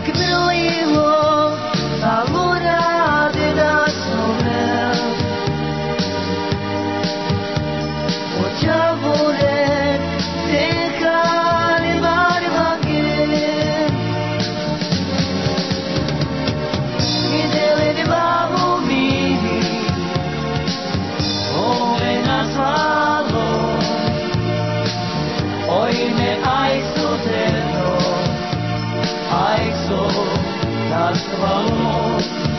как мило его, а las valor.